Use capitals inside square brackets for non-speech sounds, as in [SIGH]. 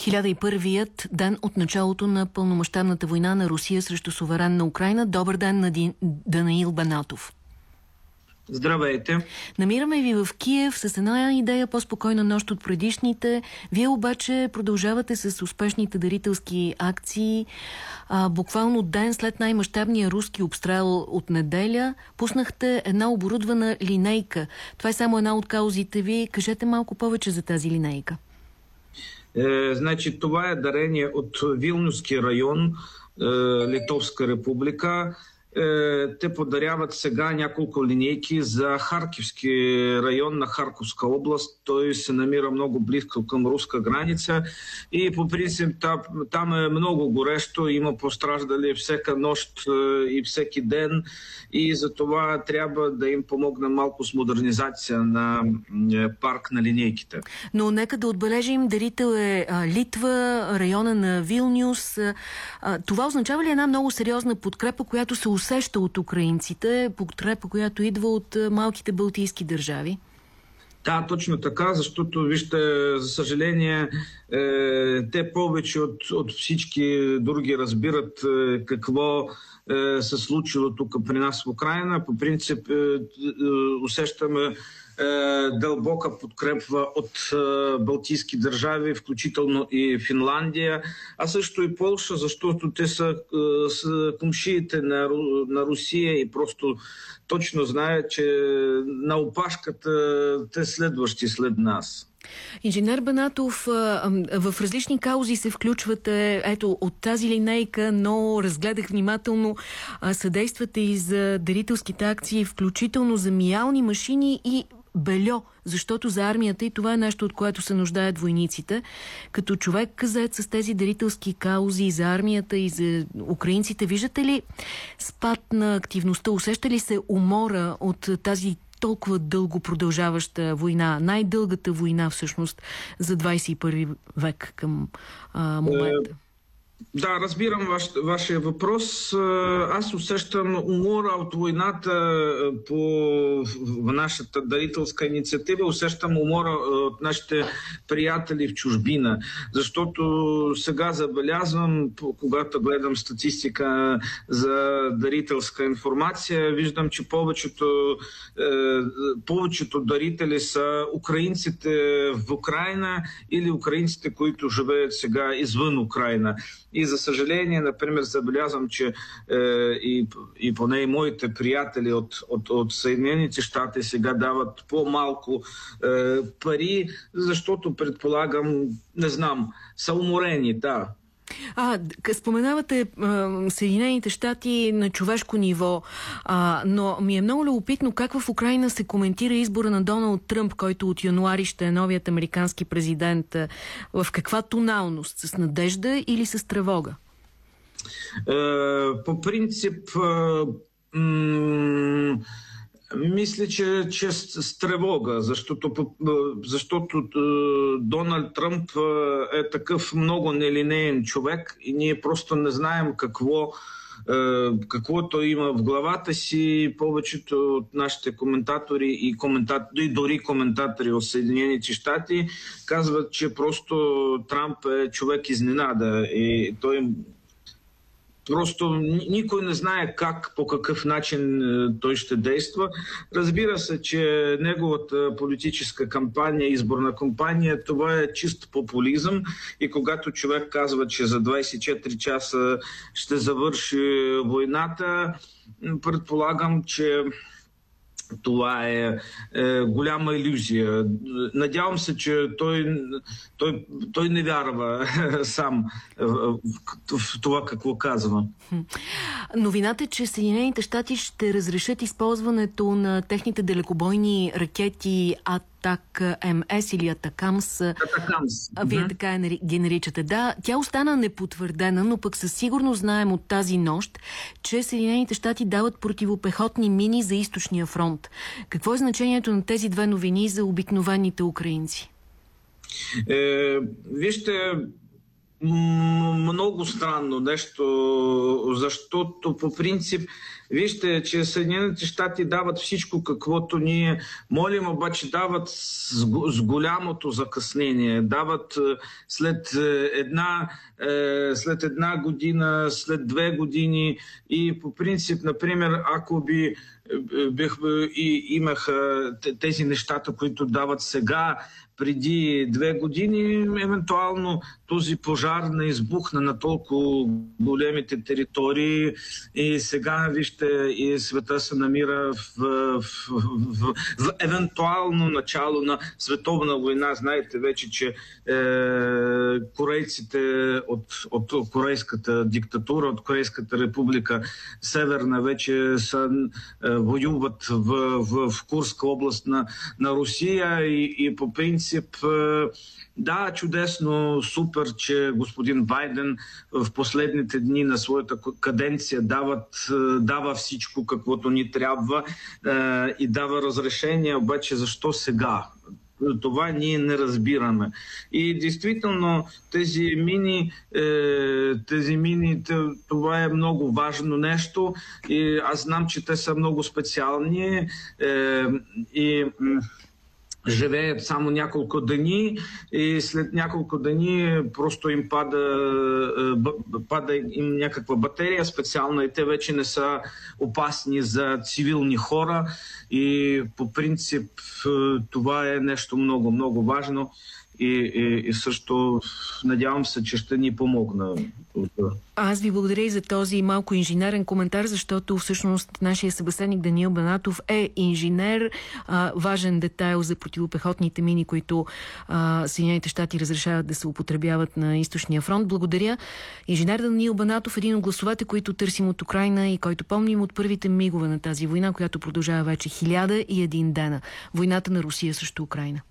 1001-ият ден от началото на пълномащабната война на Русия срещу суверенна Украина. Добър ден на Данаил Банатов. Здравейте! Намираме ви в Киев с една идея по-спокойна нощ от предишните. Вие обаче продължавате с успешните дарителски акции. А, буквално ден след най-мащабния руски обстрел от неделя пуснахте една оборудвана линейка. Това е само една от каузите ви. Кажете малко повече за тази линейка. Е, значи това е дарение от Вилнюски район, е, Литовска република. Е, те подаряват сега няколко линейки за Харкивски район на Харковска област. Той се намира много близко към руска граница и по принцип там е много горещо, има постраждали всека нощ е, и всеки ден и за това трябва да им помогна малко с модернизация на е, парк на линейките. Но нека да отбележим, дарител е Литва, района на Вилнюс. Това означава ли една много сериозна подкрепа, която се усеща от украинците, подкрепа, която идва от малките балтийски държави? Да, точно така, защото, вижте, за съжаление, е, те повече от, от всички други разбират е, какво е, се случило тук при нас в Украина. По принцип, е, е, усещаме е, дълбока подкрепва от е, балтийски държави, включително и Финландия, а също и Полша, защото те са, е, са кумшиите на, на Русия и просто точно знаят, че на опашката те следващи след нас. Инженер Банатов, в различни каузи се включвате, ето, от тази линейка, но разгледах внимателно, съдействате и за дарителските акции, включително за миялни машини и бельо, защото за армията и това е нещо, от което се нуждаят войниците. Като човек казает с тези дарителски каузи и за армията и за украинците, виждате ли спад на активността? Усеща ли се умора от тази толкова дълго продължаваща война, най-дългата война всъщност за 21 век към а, момента? Да, разбирам ваш, вашия въпрос. Аз усещам умора от войната по нашата дарителска инициатива. Усещам умора от нашите приятели в чужбина. Защото сега забелязвам, когато гледам статистика за дарителска информация, виждам, че повечето, повечето дарители са украинците в Украина или украинците, които живеят сега извън Украина. И за съжаление, например, забелязвам, че е, и, и поне и моите приятели от, от, от Съединените щати сега дават по-малко е, пари, защото предполагам, не знам, са уморени, да. А, споменавате а, Съединените щати на човешко ниво, а, но ми е много любопитно как в Украина се коментира избора на Доналд Тръмп, който от януари ще е новият американски президент. В каква тоналност? С надежда или с тревога? Е, по принцип, е, мисля, че, че с тревога, защото, защото Доналд Тръмп е такъв много нелинеен човек и ние просто не знаем какво той има в главата си. Повечето от нашите коментатори и, коментатори, и дори коментатори от Съединените щати казват, че просто Трамп е човек изненада и той Просто никой не знае как, по какъв начин е, той ще действа. Разбира се, че неговата политическа кампания, изборна кампания, това е чист популизъм и когато човек казва, че за 24 часа ще завърши войната, предполагам, че това е, е голяма иллюзия. Надявам се, че той, той, той не вярва [LAUGHS] сам в, в това какво казва. Новината е, че Съединените щати ще разрешат използването на техните далекобойни ракети АТ Атак МС или Атакамс. Атакамс. Вие така ги наричате. Да, тя остана непотвърдена, но пък със сигурност знаем от тази нощ, че Съединените щати дават противопехотни мини за източния фронт. Какво е значението на тези две новини за обикновените украинци? Е, вижте, много странно нещо, защото по принцип Вижте, че Съединените щати дават всичко, каквото ние молим, обаче дават с, голямото закъснение. Дават след една, след една година, след две години и по принцип, например, ако би бих, и имаха тези нещата, които дават сега, преди две години, евентуално този пожар не избухна на толкова големите територии и сега, вижте, и света се намира в, в, в, в евентуално начало на световна война. Знаете вече, че е, корейците от, от корейската диктатура, от Корейската република Северна вече са, е, воюват в, в, в Курска област на, на Русия и, и по принцип е, да, чудесно, супер, че господин Байден в последните дни на своята каденция дават, е, дава всичко каквото ни трябва е, и дава разрешение, обаче защо сега? Това ние не разбираме. И действително тези мини, е, тези мини, това е много важно нещо. И аз знам, че те са много специални. И живеят само няколко дни и след няколко дни просто им пада, е, пада им някаква батерия специална и те вече не са опасни за цивилни хора. И по принцип е, това е нещо много, много важно и, и, и също надявам се, че ще ни помогна. Аз ви благодаря и за този малко инженерен коментар, защото всъщност нашия събеседник Даниил Банатов е инженер. А, важен детайл за противопехотните мини, които а, Съединените щати разрешават да се употребяват на източния фронт. Благодаря. Инженер Даниил Банатов, един от гласовете, които търсим от Украина и който помним от първите мигове на тази война, която продължава вече хиляда и един дена. Войната на Русия срещу Украина.